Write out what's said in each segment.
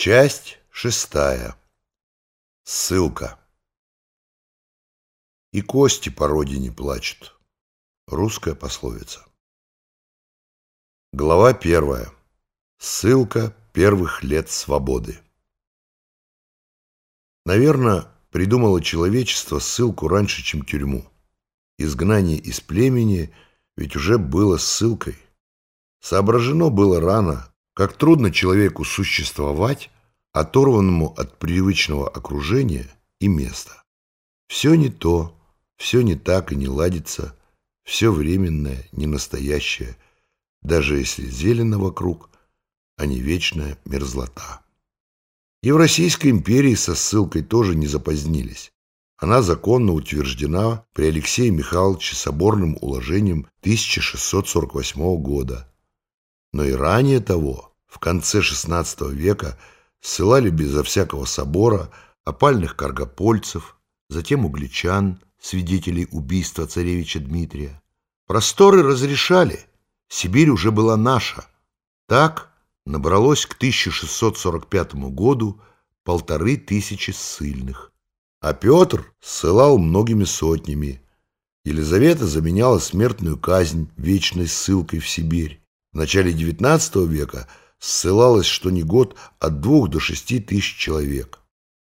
Часть шестая. Ссылка. И кости по родине плачут. Русская пословица. Глава первая. Ссылка первых лет свободы. Наверное, придумало человечество ссылку раньше, чем тюрьму. Изгнание из племени ведь уже было ссылкой. Соображено было рано, как трудно человеку существовать, оторванному от привычного окружения и места. Все не то, все не так и не ладится, все временное, не настоящее, даже если зелено вокруг, а не вечная мерзлота. И в Российской империи со ссылкой тоже не запозднились. Она законно утверждена при Алексее Михайловиче соборным уложением 1648 года. Но и ранее того в конце XVI века ссылали безо всякого собора опальных каргопольцев, затем угличан, свидетелей убийства царевича Дмитрия. Просторы разрешали, Сибирь уже была наша. Так набралось к 1645 году полторы тысячи ссыльных. А Петр ссылал многими сотнями. Елизавета заменяла смертную казнь вечной ссылкой в Сибирь. В начале XIX века – ссылалось что ни год от двух до шести тысяч человек.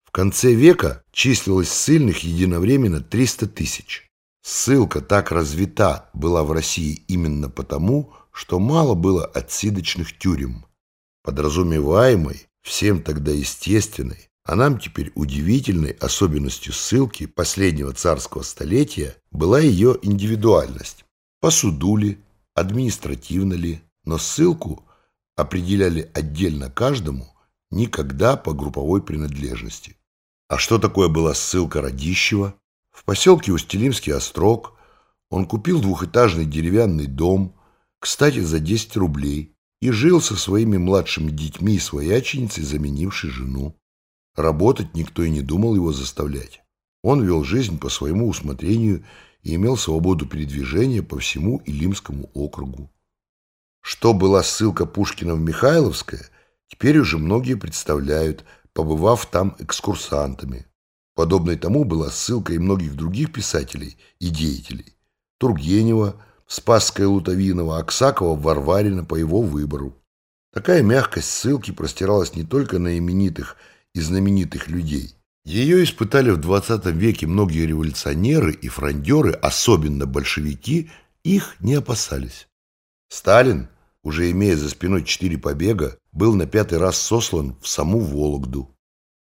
В конце века числилось ссыльных единовременно 300 тысяч. Ссылка так развита была в России именно потому, что мало было отсидочных тюрем. Подразумеваемой, всем тогда естественной, а нам теперь удивительной особенностью ссылки последнего царского столетия была ее индивидуальность. По суду ли, административно ли, но ссылку определяли отдельно каждому, никогда по групповой принадлежности. А что такое была ссылка Радищева? В поселке Устилимский острог он купил двухэтажный деревянный дом, кстати, за 10 рублей, и жил со своими младшими детьми и свояченицей, заменившей жену. Работать никто и не думал его заставлять. Он вел жизнь по своему усмотрению и имел свободу передвижения по всему Илимскому округу. Что была ссылка Пушкина в Михайловское, теперь уже многие представляют, побывав там экскурсантами. Подобной тому была ссылка и многих других писателей и деятелей. Тургенева, Спасская Лутовинова, Аксакова, Варварина по его выбору. Такая мягкость ссылки простиралась не только на именитых и знаменитых людей. Ее испытали в 20 веке многие революционеры и фрондеры, особенно большевики, их не опасались. Сталин уже имея за спиной четыре побега, был на пятый раз сослан в саму Вологду.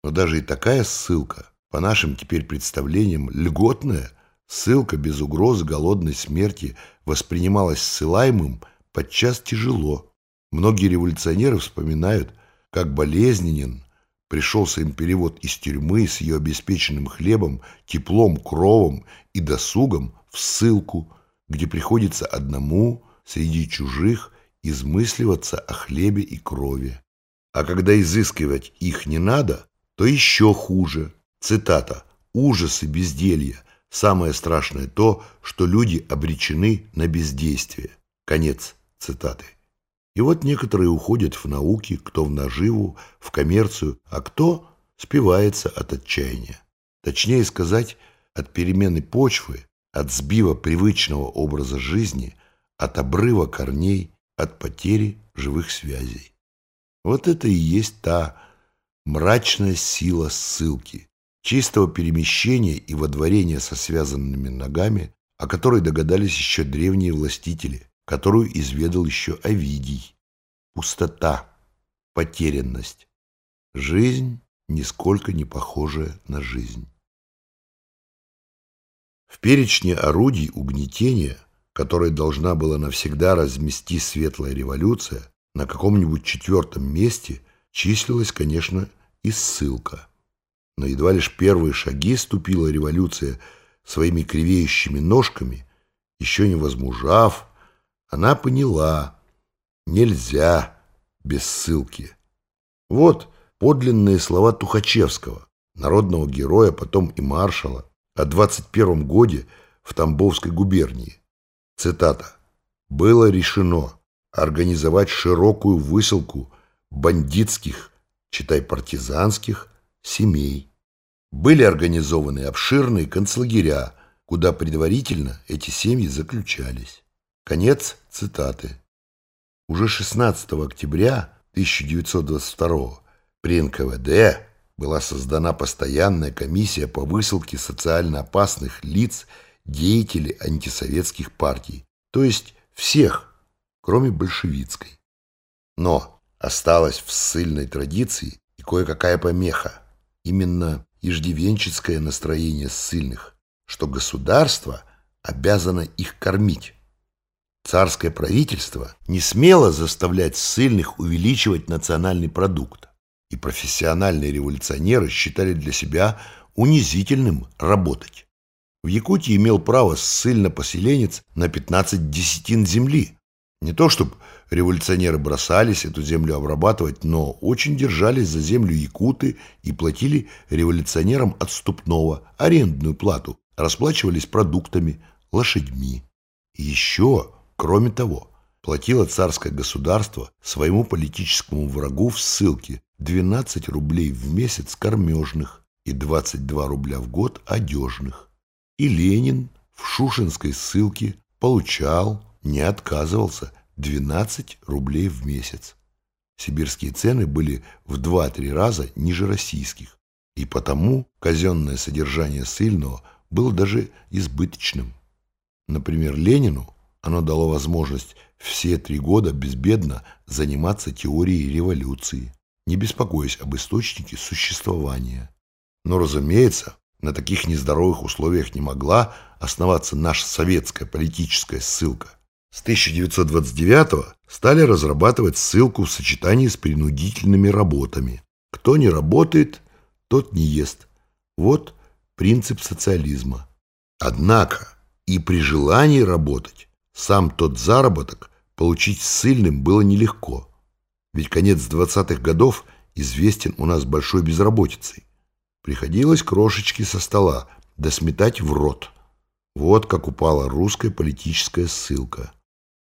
Но даже и такая ссылка, по нашим теперь представлениям, льготная, ссылка без угрозы голодной смерти воспринималась ссылаемым подчас тяжело. Многие революционеры вспоминают, как болезненен пришелся им перевод из тюрьмы с ее обеспеченным хлебом, теплом, кровом и досугом в ссылку, где приходится одному среди чужих измысливаться о хлебе и крови. А когда изыскивать их не надо, то еще хуже. Цитата. «Ужасы безделья. Самое страшное то, что люди обречены на бездействие». Конец цитаты. И вот некоторые уходят в науки, кто в наживу, в коммерцию, а кто спивается от отчаяния. Точнее сказать, от перемены почвы, от сбива привычного образа жизни, от обрыва корней от потери живых связей. Вот это и есть та мрачная сила ссылки, чистого перемещения и водворения со связанными ногами, о которой догадались еще древние властители, которую изведал еще Овидий. Пустота, потерянность, жизнь, нисколько не похожая на жизнь. В перечне орудий угнетения – которой должна была навсегда размести светлая революция, на каком-нибудь четвертом месте числилась, конечно, и ссылка. Но едва лишь первые шаги ступила революция своими кривеющими ножками, еще не возмужав, она поняла, нельзя без ссылки. Вот подлинные слова Тухачевского, народного героя, потом и маршала, о 21 годе в Тамбовской губернии. Цитата. «Было решено организовать широкую высылку бандитских читай партизанских, семей. Были организованы обширные концлагеря, куда предварительно эти семьи заключались. Конец цитаты. Уже 16 октября 1922 при НКВД была создана постоянная комиссия по высылке социально опасных лиц, деятелей антисоветских партий, то есть всех, кроме большевистской. Но осталась в ссыльной традиции и кое-какая помеха, именно иждивенческое настроение ссыльных, что государство обязано их кормить. Царское правительство не смело заставлять ссыльных увеличивать национальный продукт, и профессиональные революционеры считали для себя унизительным работать. В Якутии имел право ссыльно-поселенец на 15 десятин земли. Не то чтобы революционеры бросались эту землю обрабатывать, но очень держались за землю якуты и платили революционерам отступного, арендную плату, расплачивались продуктами, лошадьми. Еще, кроме того, платило царское государство своему политическому врагу в ссылке 12 рублей в месяц кормежных и 22 рубля в год одежных. И Ленин в Шушинской ссылке получал, не отказывался, 12 рублей в месяц. Сибирские цены были в 2-3 раза ниже российских, и потому казенное содержание ссыльного было даже избыточным. Например, Ленину оно дало возможность все три года безбедно заниматься теорией революции, не беспокоясь об источнике существования. Но, разумеется, на таких нездоровых условиях не могла основаться наша советская политическая ссылка. С 1929 стали разрабатывать ссылку в сочетании с принудительными работами. Кто не работает, тот не ест. Вот принцип социализма. Однако и при желании работать сам тот заработок получить ссыльным было нелегко. Ведь конец 20-х годов известен у нас большой безработицей. Приходилось крошечки со стола досметать в рот. Вот как упала русская политическая ссылка.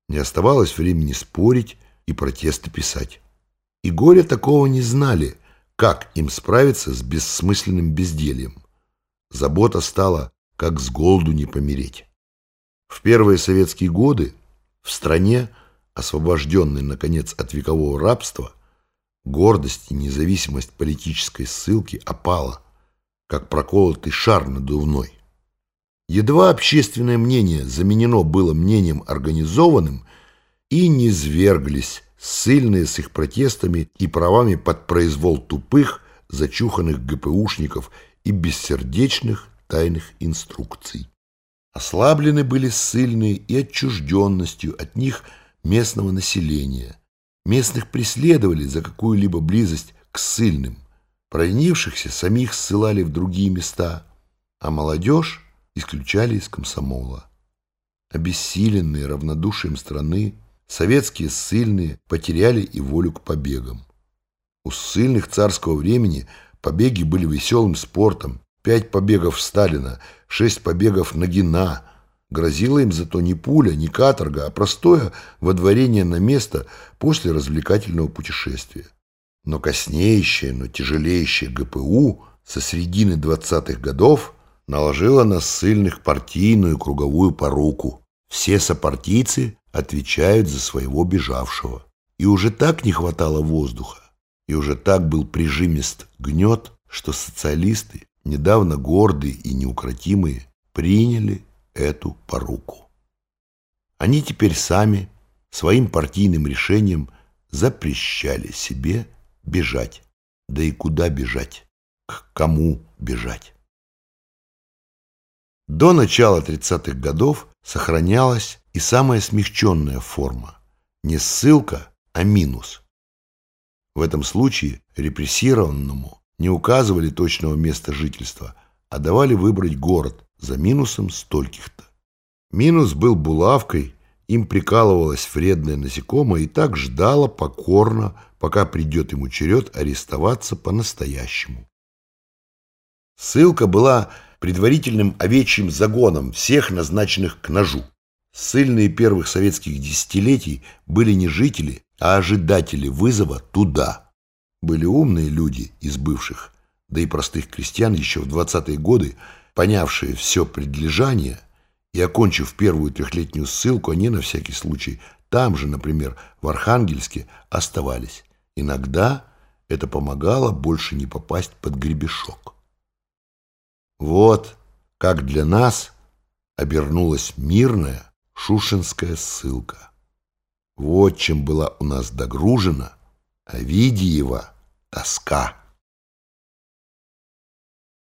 Не оставалось времени спорить и протесты писать. И горе такого не знали, как им справиться с бессмысленным бездельем. Забота стала, как с голоду не помереть. В первые советские годы в стране, освобожденной, наконец, от векового рабства, гордость и независимость политической ссылки опала, как проколотый шар надувной. Едва общественное мнение заменено было мнением организованным, и низверглись ссыльные с их протестами и правами под произвол тупых, зачуханных ГПУшников и бессердечных тайных инструкций. Ослаблены были ссыльные и отчужденностью от них местного населения. Местных преследовали за какую-либо близость к ссыльным. Провинившихся самих ссылали в другие места, а молодежь исключали из комсомола. Обессиленные равнодушием страны, советские ссыльные потеряли и волю к побегам. У ссыльных царского времени побеги были веселым спортом. Пять побегов Сталина, шесть побегов Нагина. Грозила им зато не пуля, не каторга, а простое водворение на место после развлекательного путешествия. Но коснеющее, но тяжелеющее ГПУ со середины 20-х годов наложила на ссыльных партийную круговую поруку. Все сопартийцы отвечают за своего бежавшего. И уже так не хватало воздуха, и уже так был прижимист гнет, что социалисты, недавно гордые и неукротимые, приняли эту поруку. Они теперь сами своим партийным решением запрещали себе бежать. Да и куда бежать? К кому бежать? До начала 30-х годов сохранялась и самая смягченная форма – не ссылка, а минус. В этом случае репрессированному не указывали точного места жительства, а давали выбрать город за минусом стольких-то. Минус был булавкой, им прикалывалось вредное насекомое и так ждало покорно, пока придет ему черед арестоваться по-настоящему. Ссылка была предварительным овечьим загоном всех назначенных к ножу. Ссыльные первых советских десятилетий были не жители, а ожидатели вызова туда. Были умные люди из бывших, да и простых крестьян еще в 20-е годы, понявшие все предлежание, и, окончив первую трехлетнюю ссылку, они на всякий случай там же, например, в Архангельске, оставались. Иногда это помогало больше не попасть под гребешок. Вот как для нас обернулась мирная шушинская ссылка. Вот чем была у нас догружена Овидиева тоска.